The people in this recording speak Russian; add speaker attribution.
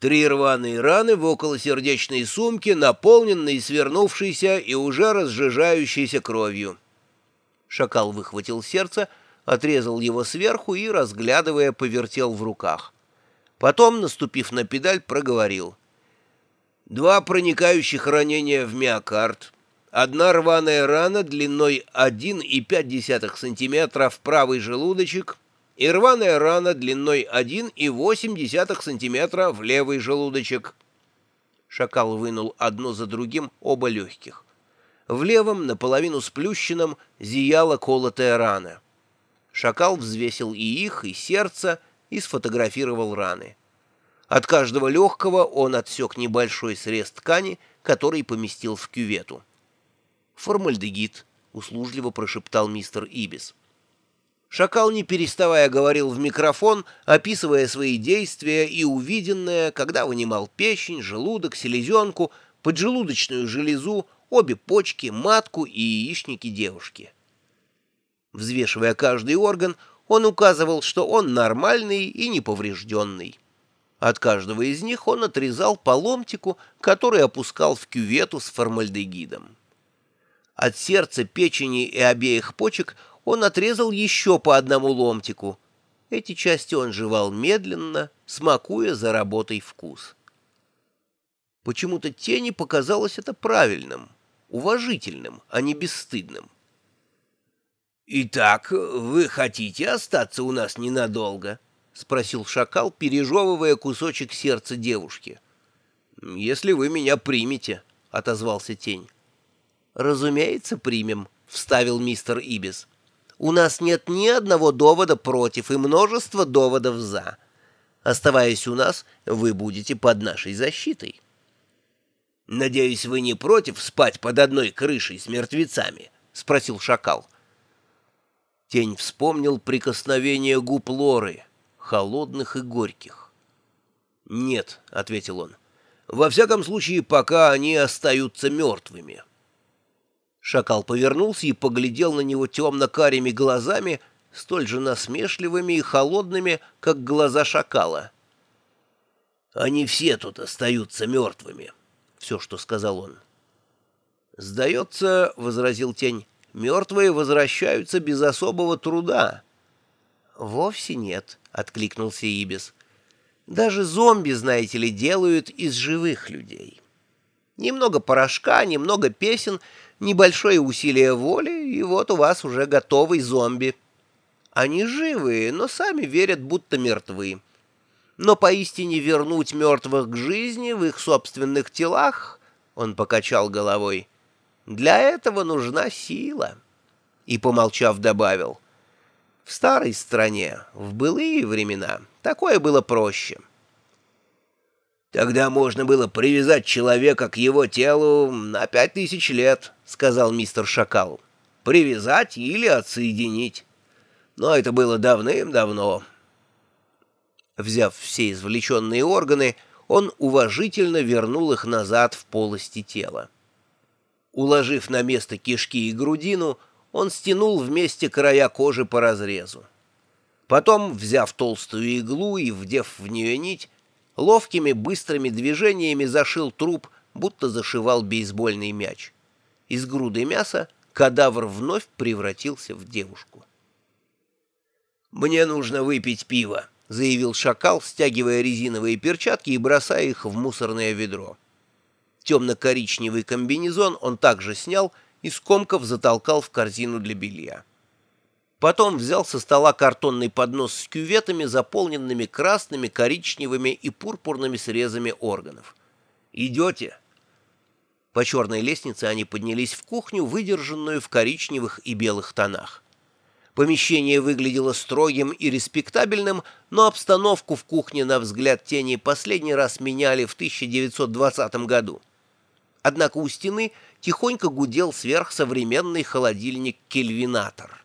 Speaker 1: Три рваные раны в околосердечной сумке, наполненные свернувшейся и уже разжижающейся кровью.
Speaker 2: Шакал выхватил сердце, отрезал его сверху и, разглядывая, повертел в руках. Потом, наступив на педаль, проговорил.
Speaker 1: Два проникающих ранения в миокард, одна рваная рана длиной 1,5 см в правый желудочек — и рваная рана длиной 1,8 см в левый желудочек.
Speaker 2: Шакал вынул одно за другим оба легких. В левом, наполовину сплющенном, зияла колотая рана. Шакал взвесил и их, и сердце, и сфотографировал раны. От каждого легкого он отсек небольшой срез ткани, который поместил в кювету. «Формальдегид», — услужливо прошептал мистер Ибис. Шакал, не переставая, говорил в микрофон, описывая свои действия и увиденное, когда вынимал печень, желудок, селезенку, поджелудочную железу, обе почки, матку и яичники девушки. Взвешивая каждый орган, он указывал, что он нормальный и неповрежденный. От каждого из них он отрезал по ломтику, который опускал в кювету с формальдегидом. От сердца, печени и обеих почек он отрезал еще по одному ломтику. Эти части он жевал медленно, смакуя за работой вкус. Почему-то тени показалось это правильным, уважительным, а не бесстыдным.
Speaker 1: «Итак, вы хотите остаться у нас ненадолго?» — спросил шакал, пережевывая кусочек сердца девушки.
Speaker 2: «Если вы меня примете», — отозвался тень. «Разумеется, примем», — вставил мистер Ибис. У нас нет ни одного довода против и множество доводов «за». Оставаясь у нас, вы будете под нашей защитой.
Speaker 1: — Надеюсь, вы не против спать под одной крышей с мертвецами? — спросил шакал.
Speaker 2: Тень вспомнил прикосновение губ Лоры, холодных и горьких.
Speaker 1: — Нет, — ответил он, — во всяком случае, пока они остаются мертвыми.
Speaker 2: — Шакал повернулся и поглядел на него темно-карими глазами, столь же насмешливыми и холодными, как глаза шакала.
Speaker 1: «Они все тут остаются мертвыми», — все, что сказал он.
Speaker 2: «Сдается, — возразил тень, — мертвые возвращаются без особого труда». «Вовсе нет», — откликнулся Ибис. «Даже зомби, знаете ли, делают из живых людей. Немного порошка, немного песен — небольшое усилие воли, и вот у вас уже готовый зомби. Они живые, но сами верят, будто мертвы. Но поистине вернуть мертвых к жизни в их собственных телах, он покачал головой, для этого нужна сила. И, помолчав, добавил, в старой стране, в былые времена, такое было проще.
Speaker 1: «Тогда можно было привязать человека к его телу на пять тысяч лет», — сказал мистер Шакал. «Привязать или отсоединить. Но это было давным-давно».
Speaker 2: Взяв все извлеченные органы, он уважительно вернул их назад в полости тела. Уложив на место кишки и грудину, он стянул вместе края кожи по разрезу. Потом, взяв толстую иглу и вдев в нее нить, ловкими быстрыми движениями зашил труп, будто зашивал бейсбольный мяч. Из груды мяса кадавр вновь превратился в девушку.
Speaker 1: «Мне нужно выпить пиво», — заявил шакал, стягивая резиновые перчатки и бросая их в мусорное ведро.
Speaker 2: Темно-коричневый комбинезон он также снял и скомков затолкал в корзину для белья. Потом взял со стола картонный поднос с кюветами, заполненными красными, коричневыми и пурпурными срезами органов. «Идете?» По черной лестнице они поднялись в кухню, выдержанную в коричневых и белых тонах. Помещение выглядело строгим и респектабельным, но обстановку в кухне, на взгляд тени, последний раз меняли в 1920 году. Однако у стены тихонько гудел сверхсовременный холодильник «Кельвинатор».